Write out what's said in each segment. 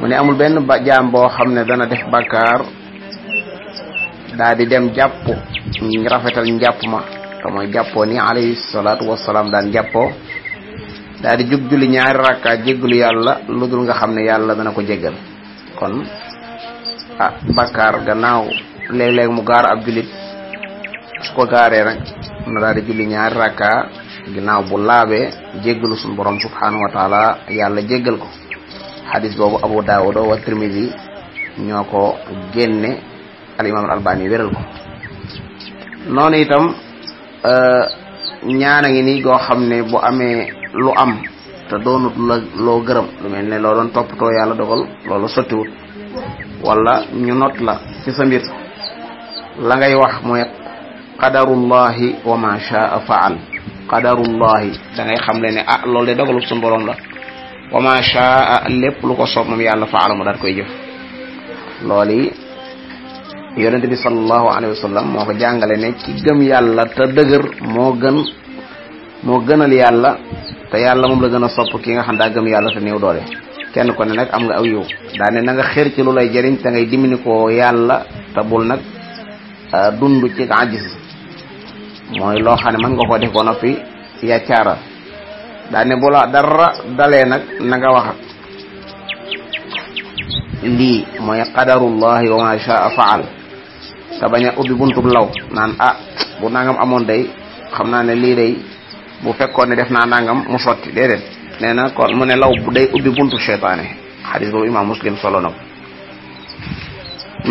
mu ne amul benn ba jaam boo xam ne dana def bàkkaar daa di dem jàpp rafetal njàpp ma te mooy jàppoo ni alayhi salaatu wasalaam daan jàppoo daa di jug julli ñaari rakka jéggalu yàlla lu dul nga xam ne yàlla dana ko jéggal kon ah bàkkaar gannaaw léeg-léeg mu gaar ab jullit su ko gaaree nag na daal di julli ñaari rakka ginnaaw bu laabee jéggalu suñu borom subhanahu wa taala yàlla jéggal ko xadis boobu abu daawuda wa tirmidi ñoo ko génne al imam al albani wéral ko noonu itam euh, ñaana ngi nii goo xam ne bu amee lu am te doonut la loo gërëm lu mel ne loo doon toppatoo yàlla dogal loolu sottiwut wala ñu not la ci sa mbir la ngay wax mooy qadarullahi wa ma shaa faal qadarullahi da ngay xam le ne ah loolu de dogalu suñu borom la wa ma shaa lépp lu ko soob moom yàlla faala mu daal koy jëf loolu yi yonent bi sallallahu alayhi wa sallam moo ko jàngale ne ci gëm yàlla te dëgër moo gën moo gënal yàlla te yàlla moom la gën a sopp ki nga xam daa gëm yàlla te néew doole kenn ko ne nag am nga aw yow daa ne na nga xër ci lu lay jëriñ te ngay dimbali ko yàlla te bul nag euh, dund ci ajis mooy loo xam ne mën nga koo def ko noppi yàccaara daa ne bu la dara dalee nag na nga wax lii mooy qadarullahi wa ma shaa faal te bañ a ubbi buntub law naan ah bu nangam amoon day xam naa ne lii day bu fekkoon ne def naa nangam mu sotti déedéet nee na kon mu ne law bu day ubbi buntu seytaane xadis boobu imaam muslim solo na ko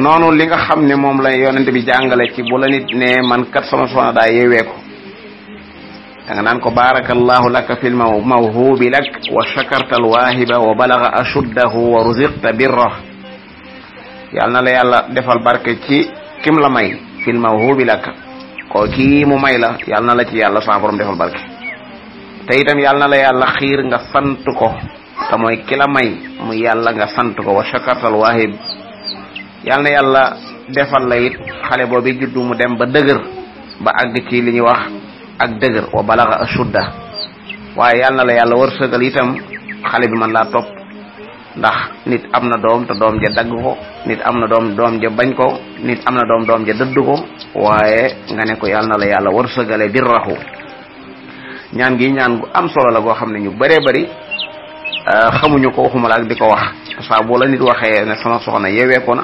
noonu li nga xam ne moom la yonent bi jàngale ci bu la nit ne man kat sama soxna daa yeewee ko da nga naan ko barakallahu laka fil maw mawhubi lak wa shakarta alwaahiba wa balaga ashuddahu wa ruziqta birra yàlla na la yàlla defal barke ci kim la may fil mawhubi lak ko kii mu may la yàlla na la ci yàlla sa borom defal barke te itam yàlla na la yàlla xiir nga sant ko te mooy ki la may mu yàlla nga sant ko wa shakartal waahib yàlla na yàlla defal la it xale boobu juddu mu dem ba dëgër ba àgg ci li ñuy wax ak dëgër wa balaga ashudda waaye yàlla na la yàlla wërsëgal itam xale bi man laa topp ndax nit am na doom te doom ja dagg ko nit am na doom doom ja bañ ko nit am na doom doom ja dëdd ko waaye nga ne ko yàlla na la yàlla war sëgale bir raxu ñaan gi ñaan gu am solo la goo xam ne ñu bëree bëri euh, xamuñu ko waxuma la ak di ko wax saa boo la nit waxee ne sama soxna yeewee ko na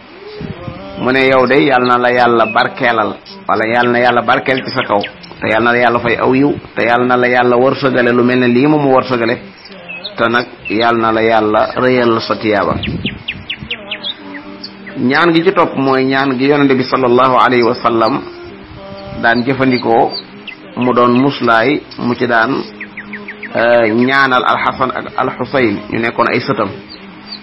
mu ne yow de yàlla na la yàlla barkeelal wala yàlla na yàlla barkeel ci sa kaw te yàlla na la yàlla fay aw yiw te yàlla na la yàlla war sëgale lu mel ne lii moom mu war sëgale te nag yàlla na la yàlla rëyal sa tiyaaba ñaan gi ci topp mooy ñaan gi yonente bi sallallahu alayhi wa sallam daan jëfandikoo mu doon muslaay mu ci daan euh, ñaanal alxasan ak alxusayn ñu nekkoon ay sëtam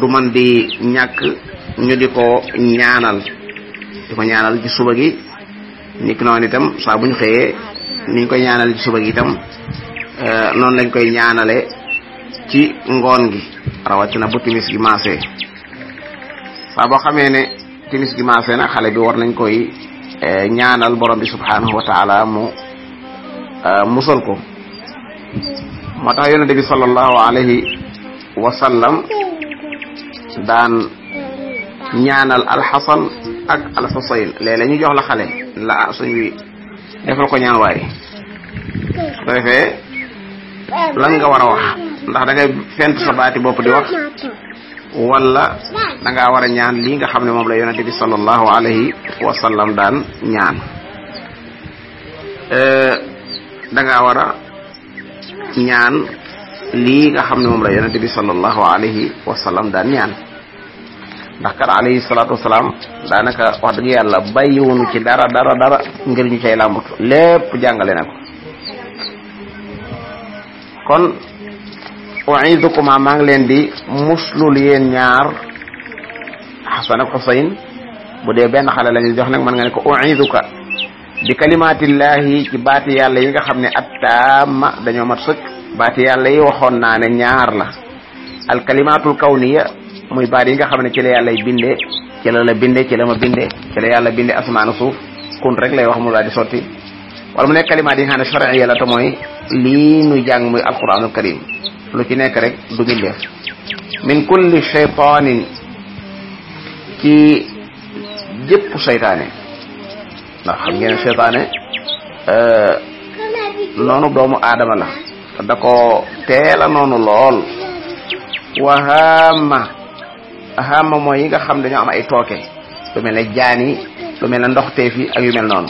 du man di ñàkk ñu di ko ñaanal di ko ñaanal ci suba gi nit ki noonu itam saa bu ñu xëyee ni ñu koy ñaanal ci suba gi itam euh, noonu lañ koy ñaanale ci ngoon gi rawatina bu timis gi maasee saa boo xamee ne timis gi maasee na xale bi war nañ koy euh, ñaanal borom bi subhanahu wa taala mu euh, musal ko moo tax yonente bi sallallahu alayhi wasallam daan ñaanal alxasan ak alxusayn léeg-léeg ñu jox la xale la ah suñ bi defal ko ñaan waaye ko defee lan nga war a wax ndax da ngay fent sa baati bopp di wax wala da ngaa war a ñaan lii nga xam ne moom la yonente bi sallallahu alayhi wa sallam daan ñaan da ngaa war a ñaan lii nga xam ne moom la yonente bi sallallahu alayhi wa sallam daan ñaan ndax kat alayhi salaatu wasalaam daanaka wax dëgg yàlla bàyyiwunu ci dara dara dara ngir ñu cay làmbatu lépp jàngale na ko kon uidukuma maa ngi leen di muslul yéen ñaar xasan ak xusayn bu dee benn xale la ñu jox nag mën nga ne ko uiduka bi kalimaatillaahi ci baati yàlla yi nga xam ne at taama dañoo mat sëkk baati yàlla yi waxoon naa ne ñaar la al kalimaatul kawniya muy baat yi nga xam ne ci la yàlla binde ci la la binde ci la ma binde ci la yàlla binde asmaana suuf kun rek lay wax mu daal di sotti wala mu nekk kalimaat yi nga xam ne charia la te mooy lii nu jàng muy alquranul karim lu ci nekk rek du bindee min kulli shaytaanin ci gépp seytaane ndax xam ngeen seytaane euh, noonu doomu aadama la te da ko teela noonu lool wahaama ahaama mooy yi nga xam dañoo am ay tooke lu mel ne jaan yi lu mel ne ndoxteef yi ak yu mel noonu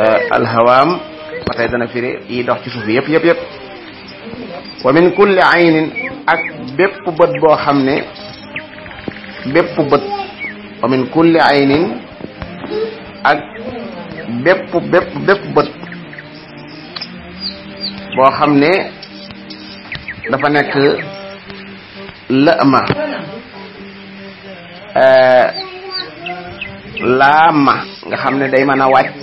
euh, alhawaam ba tey dana firi yi dox ci suuf yëpp yëpp yëpp wa min kulli aynin ak bépp bët boo xam ne bépp bët wa min kulli aynin ak bépp bépp bépp bët boo xam ne dafa nekk lëma euh, laama nga xam ne day mën a wàcc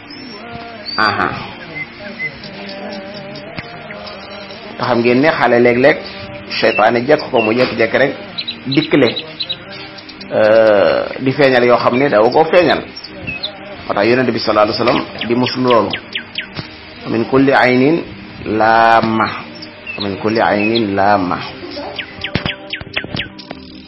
aha te xam ngeen ne xale léeg-léeg seytaane jekk ko mu jekk-jekk rek dikkle euh, di feeñal yoo xam ne daw ko feeñal moo tax yonent bi sallallahu alayhi wasallam di muslu loolu min kulli aynin laama min kulli aynin laama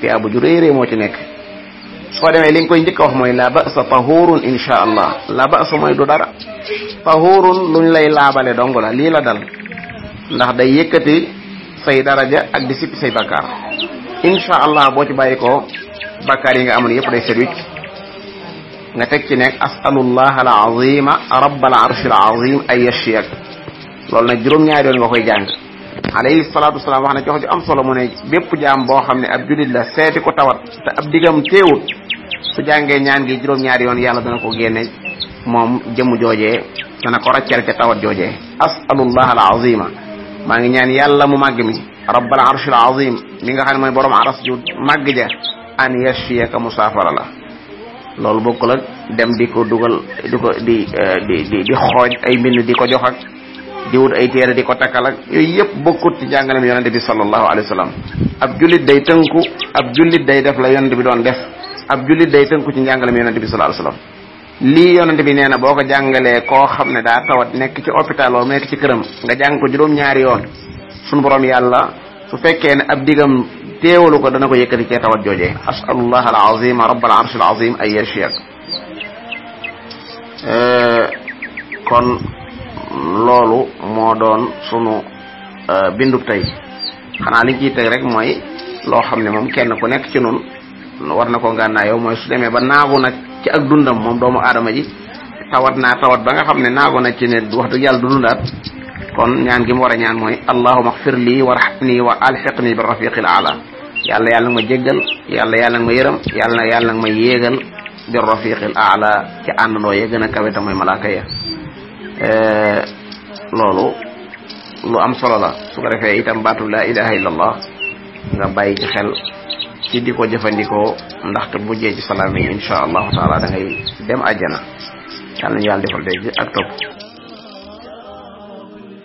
tiyaa bu ju rëy rëy moo ci nekk soo demee li nga koy njëkk a wax mooy la ba'sa tahurun insha allah la ba'sa mooy du dara tahurun luñ lay laabale dong la lii la dal ndax day yëkkati say daraja ak di sippi say bakkaar insha allah boo ci bàyyi ko bakkaar yi nga amoon yëpp day set wicc nga teg ci nekk asalullah al azima rabbal arshil azim ay yashiyaka loolu nag juróom-ñaari yoon nga koy jàng alayhi salaatu wasalaam wax na ci wax ju am solo mu ne bépp jaam boo xam ne ab jullit la seeti ko tawat te ab digam teewut su jàngee ñaan gi juróom-ñaari yoon yàlla dana ko génne moom jëmm joojee dana ko raccal ca tawat joojee asalullah al azima maa ngi ñaan yàlla mu màgg mi rabbal arshil azim mi nga xam ne mooy borom aras ju màgg ja an yashfiyaka musaafara la loolu bokkul ak dem di ko dugal di ko di di di di xooj ay mbind di ko jox ak di wut ay téere di ko takkal ak yooyu yëpp bokkut ci jàngalem yonente bi sallallahu alayhi wa sallam ab jullit day tënku ab jullit day def la yonente bi doon def ab jullit day tënku ci njàngalem yonente bi sallallahu alayhi wa sallam lii yonente bi nee na boo ko jàngalee koo xam ne daa tawat nekk ci hôpital wala nekk ci këram nga jàng ko juróom-ñaari yoon sunu borom yàlla su fekkee ne ab digam teewalu ko dana ko yëkkati cee tawat joojee asalullah al azim rabbal arshil azim ay yashiak eh, kon loolu moo doon sunu eh, bindub tey xanaa liñ ciy teg rek mooy loo xam ne moom kenn ku nekk ci noonu war na ko ngànnaayoo mooy su demee ba naagu nag ci ak dundam moom doomu aadama ji tawat naa tawat ba nga xam ne naagu na ci ne wax dëgg yàlla du dundaat kon ñaan gi mu war a ñaan mooy allahuma xfir lii warhamni wa alxiqni bi rafiqil ala yàlla yàlla nga ma jéggal yàlla yàlla nga ma yërëm yàlla yàlla nga ma yéegal bi rafiqil aala ci àndandoo ya gën a kawe te mooy malaaka ya eh, loolu lu am solo la su ko defee itam baatu laa ilaha illallah nga bàyyi ci xel ci di ko jëfandikoo ndaxte bu jee ci salaam yi insha allahu taala da ngay dem àjjana yàlla ñu yàlla defal dégg ak topp